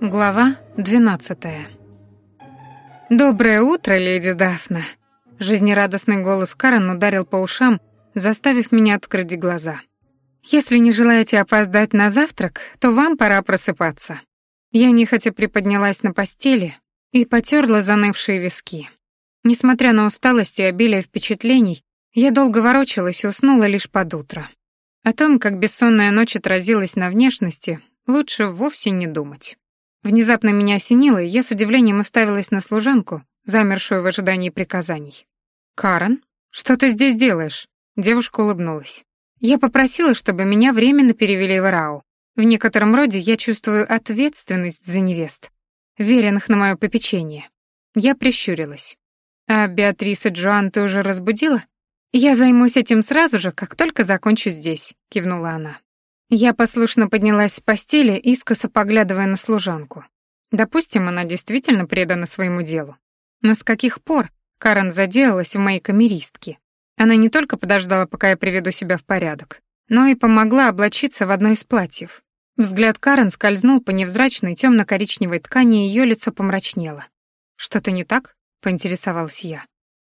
Глава 12. Доброе утро, леди Дафна. Жизнерадостный голос Карен ударил по ушам, заставив меня открыть глаза. Если не желаете опоздать на завтрак, то вам пора просыпаться. Я нехотя приподнялась на постели и потёрла занывшие виски. Несмотря на усталость и обилие впечатлений, я долго ворочалась и уснула лишь под утро. О том, как бессонная ночь отразилась на внешности, лучше вовсе не думать. Внезапно меня осенило, и я с удивлением уставилась на служанку, замершую в ожидании приказаний. «Карен, что ты здесь делаешь?» Девушка улыбнулась. «Я попросила, чтобы меня временно перевели в Рау. В некотором роде я чувствую ответственность за невест, веренных на моё попечение». Я прищурилась. «А Беатриса Джоан ты уже разбудила?» «Я займусь этим сразу же, как только закончу здесь», — кивнула она. Я послушно поднялась с постели, искоса поглядывая на служанку. Допустим, она действительно предана своему делу. Но с каких пор Карен заделалась в моей камеристке? Она не только подождала, пока я приведу себя в порядок, но и помогла облачиться в одно из платьев. Взгляд Карен скользнул по невзрачной темно-коричневой ткани, и её лицо помрачнело. «Что-то не так?» — поинтересовалась я.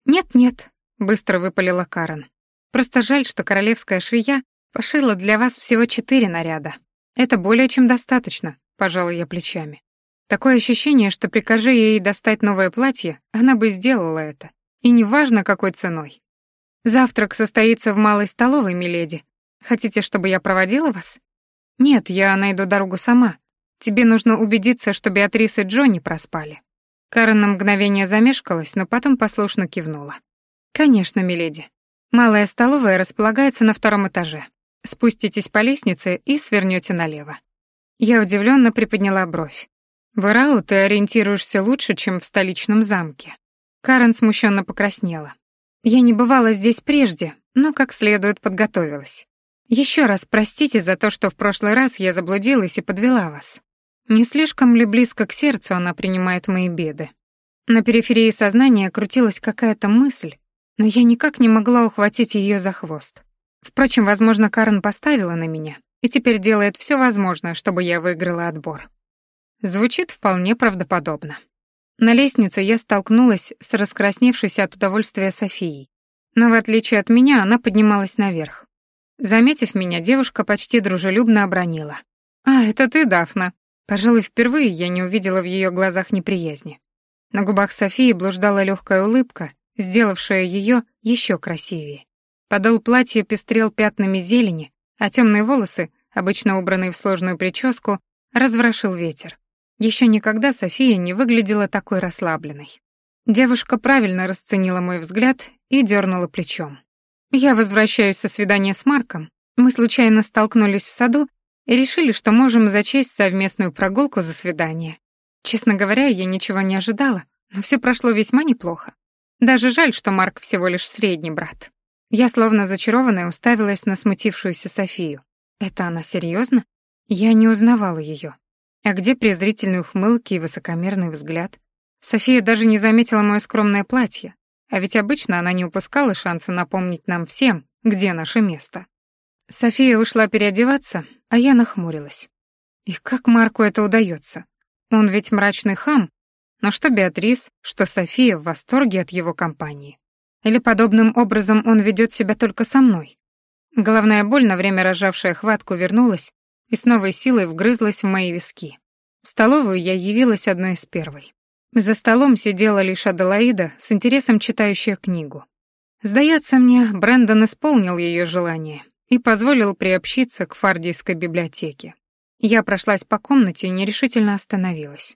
«Нет-нет», — быстро выпалила Карен. «Просто жаль, что королевская швея Пошила для вас всего четыре наряда. Это более чем достаточно, пожалуй я плечами. Такое ощущение, что прикажи ей достать новое платье, она бы сделала это. И неважно, какой ценой. Завтрак состоится в малой столовой, миледи. Хотите, чтобы я проводила вас? Нет, я найду дорогу сама. Тебе нужно убедиться, что Беатрис и Джонни проспали. Карен на мгновение замешкалась, но потом послушно кивнула. Конечно, миледи. Малая столовая располагается на втором этаже. Спуститесь по лестнице и свернёте налево. Я удивлённо приподняла бровь. В Ирау ты ориентируешься лучше, чем в столичном замке. Карен смущенно покраснела. Я не бывала здесь прежде, но как следует подготовилась. Еще раз простите за то, что в прошлый раз я заблудилась и подвела вас. Не слишком ли близко к сердцу она принимает мои беды? На периферии сознания крутилась какая-то мысль, но я никак не могла ухватить её за хвост. Впрочем, возможно, Карен поставила на меня и теперь делает все возможное, чтобы я выиграла отбор. Звучит вполне правдоподобно. На лестнице я столкнулась с раскрасневшейся от удовольствия Софией. Но в отличие от меня, она поднималась наверх. Заметив меня, девушка почти дружелюбно обронила. «А, это ты, Дафна». Пожалуй, впервые я не увидела в ее глазах неприязни. На губах Софии блуждала легкая улыбка, сделавшая ее еще красивее. Подол платья пестрел пятнами зелени, а темные волосы, обычно убранные в сложную прическу, разворошил ветер. Еще никогда София не выглядела такой расслабленной. Девушка правильно расценила мой взгляд и дернула плечом. Я возвращаюсь со свидания с Марком. Мы случайно столкнулись в саду и решили, что можем зачесть совместную прогулку за свидание. Честно говоря, я ничего не ожидала, но все прошло весьма неплохо. Даже жаль, что Марк всего лишь средний брат. Я, словно зачарованная, уставилась на смутившуюся Софию. Это она серьезно? Я не узнавала ее. А где презрительные ухмылки и высокомерный взгляд? София даже не заметила мое скромное платье, а ведь обычно она не упускала шанса напомнить нам всем, где наше место. София ушла переодеваться, а я нахмурилась. И как Марку это удается? Он ведь мрачный хам, но что Беатрис, что София в восторге от его компании. Или подобным образом он ведет себя только со мной? Головная боль, на время разжавшая хватку, вернулась и с новой силой вгрызлась в мои виски. В столовую я явилась одной из первой. За столом сидела лишь Аделаида, с интересом читающая книгу. Сдается мне, Брэндон исполнил ее желание и позволил приобщиться к фардийской библиотеке. Я прошлась по комнате и нерешительно остановилась.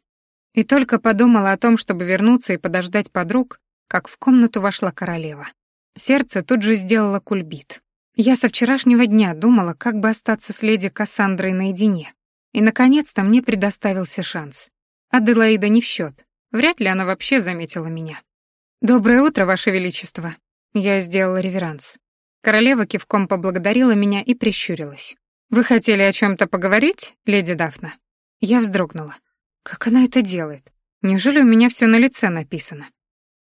И только подумала о том, чтобы вернуться и подождать подруг, как в комнату вошла королева. Сердце тут же сделало кульбит. Я со вчерашнего дня думала, как бы остаться с леди Кассандрой наедине. И, наконец-то, мне предоставился шанс. Аделаида не в счет. Вряд ли она вообще заметила меня. «Доброе утро, Ваше Величество!» Я сделала реверанс. Королева кивком поблагодарила меня и прищурилась. «Вы хотели о чем то поговорить, леди Дафна?» Я вздрогнула. «Как она это делает? Неужели у меня все на лице написано?»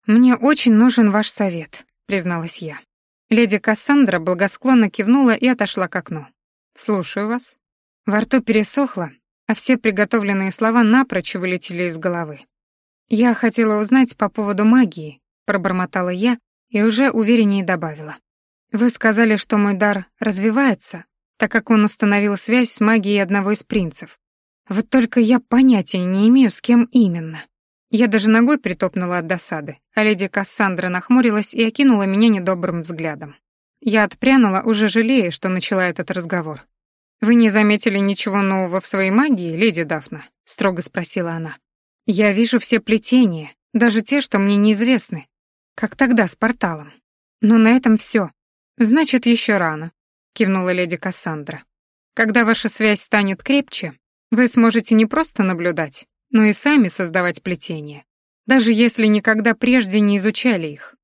«Мне очень нужен ваш совет», — призналась я. Леди Кассандра благосклонно кивнула и отошла к окну. «Слушаю вас». Во рту пересохло, а все приготовленные слова напрочь вылетели из головы. «Я хотела узнать по поводу магии», — пробормотала я и уже увереннее добавила. «Вы сказали, что мой дар развивается, так как он установил связь с магией одного из принцев. Вот только я понятия не имею, с кем именно». Я даже ногой притопнула от досады, а леди Кассандра нахмурилась и окинула меня недобрым взглядом. Я отпрянула, уже жалея, что начала этот разговор. «Вы не заметили ничего нового в своей магии, леди Дафна?» — строго спросила она. «Я вижу все плетения, даже те, что мне неизвестны, как тогда с порталом. Но на этом все. Значит, еще рано», — кивнула леди Кассандра. «Когда ваша связь станет крепче, вы сможете не просто наблюдать, но и сами создавать плетения, даже если никогда прежде не изучали их.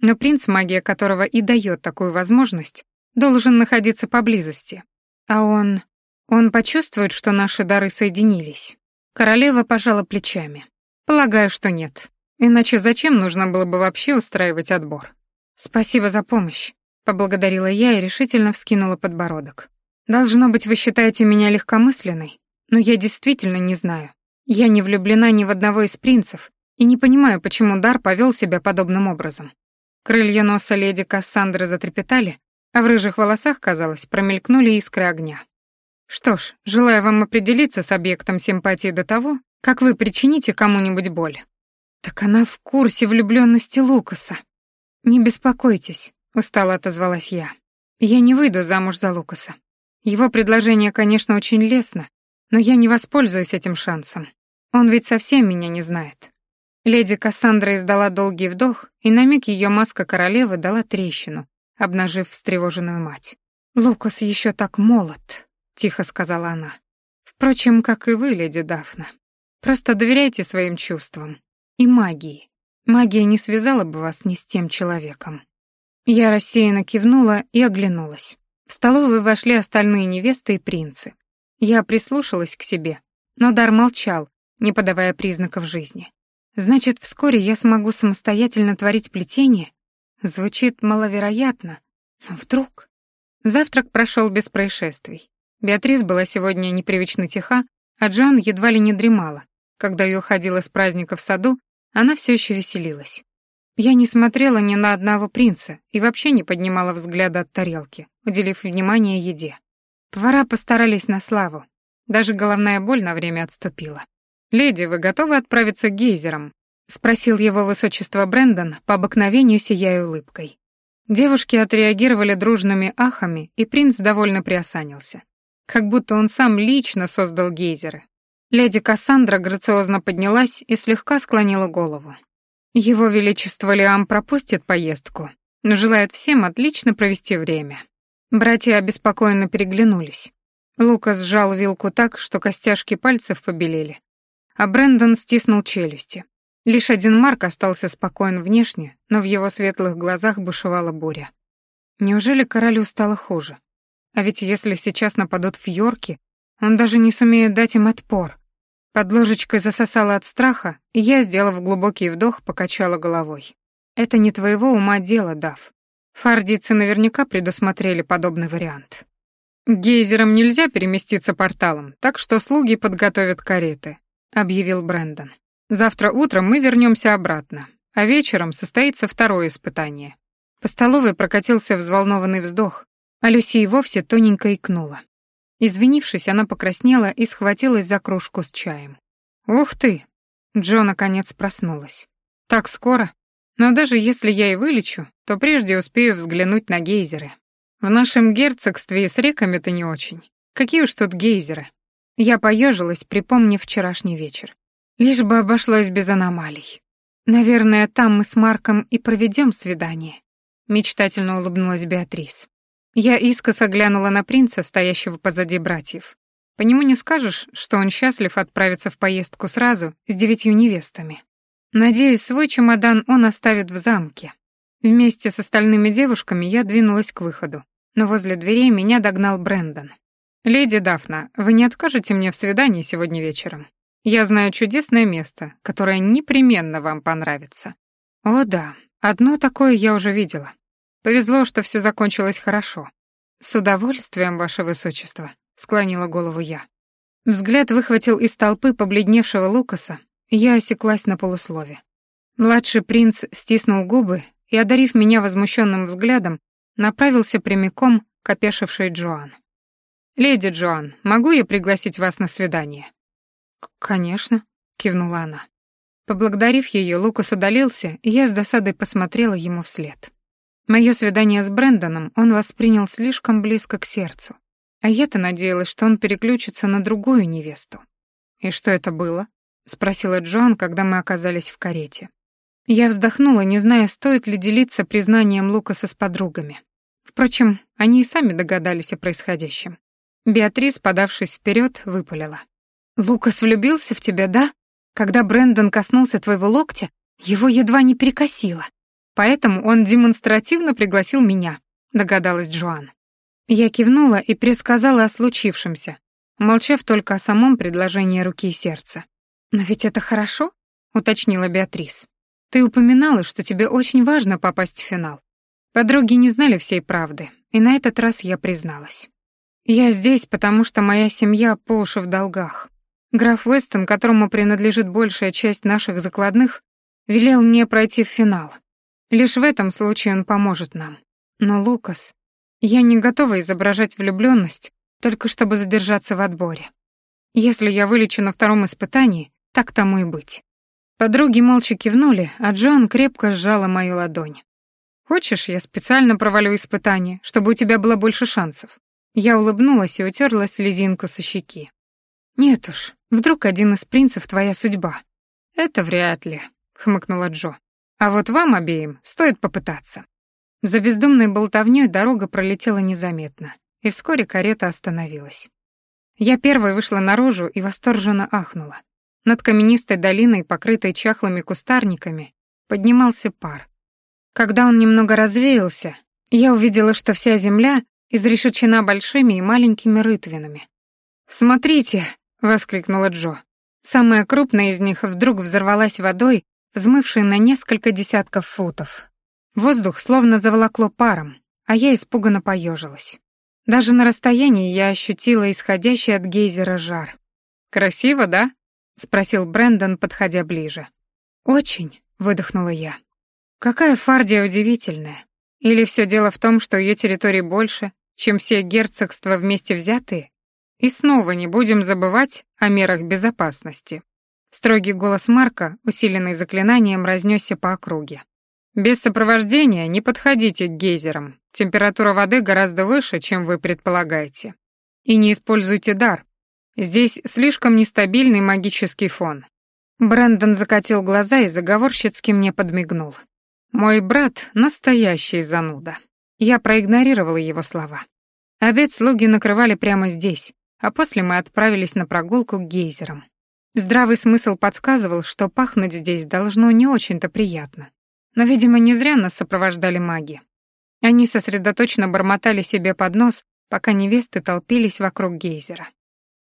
Но принц, магия которого и дает такую возможность, должен находиться поблизости. А он... он почувствует, что наши дары соединились. Королева пожала плечами. Полагаю, что нет. Иначе зачем нужно было бы вообще устраивать отбор? Спасибо за помощь, поблагодарила я и решительно вскинула подбородок. Должно быть, вы считаете меня легкомысленной, но я действительно не знаю, я не влюблена ни в одного из принцев и не понимаю, почему Дар повел себя подобным образом. Крылья носа леди Кассандры затрепетали, а в рыжих волосах, казалось, промелькнули искры огня. Что ж, желаю вам определиться с объектом симпатии до того, как вы причините кому-нибудь боль. Так она в курсе влюблённости Лукаса. Не беспокойтесь, устало отозвалась я. Я не выйду замуж за Лукаса. Его предложение, конечно, очень лестно, но я не воспользуюсь этим шансом. Он ведь совсем меня не знает. Леди Кассандра издала долгий вдох, и на миг ее маска королевы дала трещину, обнажив встревоженную мать. «Лукас еще так молод», — тихо сказала она. «Впрочем, как и вы, леди Дафна. Просто доверяйте своим чувствам. И магии. Магия не связала бы вас ни с тем человеком». Я рассеянно кивнула и оглянулась. В столовую вошли остальные невесты и принцы. Я прислушалась к себе, но Дар молчал, не подавая признаков жизни. Значит, вскоре я смогу самостоятельно творить плетение? Звучит маловероятно, но вдруг... Завтрак прошел без происшествий. Беатрис была сегодня непривычно тиха, а Джон едва ли не дремала. Когда я уходила с праздника в саду, она все еще веселилась. Я не смотрела ни на одного принца и вообще не поднимала взгляда от тарелки, уделив внимание еде. Повара постарались на славу. Даже головная боль на время отступила. «Леди, вы готовы отправиться к гейзерам?» — спросил его высочество Брэндон, по обыкновению сияя улыбкой. Девушки отреагировали дружными ахами, и принц довольно приосанился. Как будто он сам лично создал гейзеры. Леди Кассандра грациозно поднялась и слегка склонила голову. Его Величество Лиам пропустит поездку, но желает всем отлично провести время. Братья обеспокоенно переглянулись. Лукас сжал вилку так, что костяшки пальцев побелели. А Брэндон стиснул челюсти. Лишь один Марк остался спокоен внешне, но в его светлых глазах бушевала буря. Неужели королю стало хуже? А ведь если сейчас нападут в Йорке, он даже не сумеет дать им отпор. Под ложечкой засосала от страха, и я, сделав глубокий вдох, покачала головой. Это не твоего ума дело, Дав. Фардицы наверняка предусмотрели подобный вариант. Гейзерам нельзя переместиться порталом, так что слуги подготовят кареты, объявил Брэндон. Завтра утром мы вернемся обратно, а вечером состоится второе испытание. По столовой прокатился взволнованный вздох, а Люси и вовсе тоненько икнула. Извинившись, она покраснела и схватилась за кружку с чаем. «Ух ты!» Джо наконец проснулась. «Так скоро?» Но даже если я и вылечу, то прежде успею взглянуть на гейзеры. В нашем герцогстве и с реками-то не очень. Какие уж тут гейзеры. Я поежилась, припомнив вчерашний вечер. Лишь бы обошлось без аномалий. Наверное, там мы с Марком и проведем свидание. Мечтательно улыбнулась Беатрис. Я искоса глянула на принца, стоящего позади братьев. По нему не скажешь, что он счастлив отправиться в поездку сразу с девятью невестами. Надеюсь, свой чемодан он оставит в замке. Вместе с остальными девушками я двинулась к выходу, но возле дверей меня догнал Брэндон. «Леди Дафна, вы не откажете мне в свидании сегодня вечером? Я знаю чудесное место, которое непременно вам понравится». «О да, одно такое я уже видела. Повезло, что все закончилось хорошо. С удовольствием, ваше высочество», — склонила голову я. Взгляд выхватил из толпы побледневшего Лукаса, я осеклась на полуслове. Младший принц стиснул губы и, одарив меня возмущенным взглядом, направился прямиком к опешившей Джоан. «Леди Джоан, могу я пригласить вас на свидание?» «Конечно», — кивнула она. Поблагодарив ее, Лукас удалился, и я с досадой посмотрела ему вслед. Мое свидание с Брэндоном он воспринял слишком близко к сердцу. А я-то надеялась, что он переключится на другую невесту. «И что это было?» — спросила Джоан, когда мы оказались в карете. Я вздохнула, не зная, стоит ли делиться признанием Лукаса с подругами. Впрочем, они и сами догадались о происходящем. Беатрис, подавшись вперед, выпалила. «Лукас влюбился в тебя, да? Когда Брэндон коснулся твоего локтя, его едва не перекосило. Поэтому он демонстративно пригласил меня», — догадалась Джоан. Я кивнула и пересказала о случившемся, молчав только о самом предложении руки и сердца. «Но ведь это хорошо?» — уточнила Беатрис. «Ты упоминала, что тебе очень важно попасть в финал. Подруги не знали всей правды, и на этот раз я призналась. Я здесь, потому что моя семья по уши в долгах. Граф Вестон, которому принадлежит большая часть наших закладных, велел мне пройти в финал. Лишь в этом случае он поможет нам. Но Лукас... Я не готова изображать влюблённость, только чтобы задержаться в отборе. Если я вылечу на втором испытании, так тому и быть. Подруги молча кивнули, а Джон крепко сжала мою ладонь. «Хочешь, я специально провалю испытание, чтобы у тебя было больше шансов?» Я улыбнулась и утерла слезинку со щеки. «Нет уж, вдруг один из принцев твоя судьба?» «Это вряд ли», — хмыкнула Джо. «А вот вам обеим стоит попытаться». За бездумной болтовнёй дорога пролетела незаметно, и вскоре карета остановилась. Я первой вышла наружу и восторженно ахнула. Над каменистой долиной, покрытой чахлыми кустарниками, поднимался пар. Когда он немного развеялся, я увидела, что вся земля изрешечена большими и маленькими рытвинами. «Смотрите!» — воскликнула Джо. Самая крупная из них вдруг взорвалась водой, взмывшей на несколько десятков футов. Воздух словно заволокло паром, а я испуганно поежилась. Даже на расстоянии я ощутила исходящий от гейзера жар. «Красиво, да?» — спросил Брэндон, подходя ближе. «Очень», — выдохнула я. «Какая Фардия удивительная. Или все дело в том, что ее территории больше, чем все герцогства вместе взятые? И снова не будем забывать о мерах безопасности». Строгий голос Марка, усиленный заклинанием, разнесся по округе. Без сопровождения не подходите к гейзерам. Температура воды гораздо выше, чем вы предполагаете. И не используйте дар. Здесь слишком нестабильный магический фон. Брэндон закатил глаза и заговорщицки мне подмигнул. Мой брат — настоящий зануда. Я проигнорировала его слова. Обед слуги накрывали прямо здесь, а после мы отправились на прогулку к гейзерам. Здравый смысл подсказывал, что пахнуть здесь должно не очень-то приятно. Но, видимо, не зря нас сопровождали маги. Они сосредоточенно бормотали себе под нос, пока невесты толпились вокруг гейзера.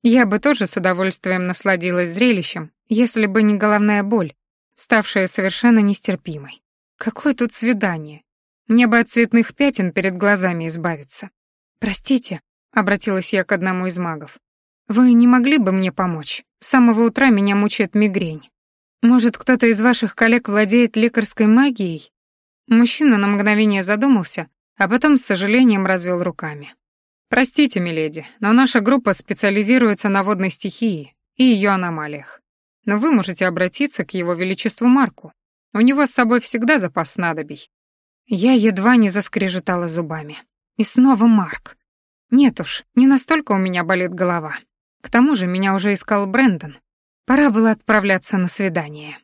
Я бы тоже с удовольствием насладилась зрелищем, если бы не головная боль, ставшая совершенно нестерпимой. Какое тут свидание? Мне бы от цветных пятен перед глазами избавиться. «Простите», — обратилась я к одному из магов. «Вы не могли бы мне помочь? С самого утра меня мучает мигрень». Может, кто-то из ваших коллег владеет лекарской магией? Мужчина на мгновение задумался, а потом с сожалением развел руками. Простите, миледи, но наша группа специализируется на водной стихии и ее аномалиях. Но вы можете обратиться к его величеству Марку. У него с собой всегда запас снадобий. Я едва не заскрежетала зубами. И снова Марк. Нет уж, не настолько у меня болит голова. К тому же меня уже искал Брэндон. Пора было отправляться на свидание.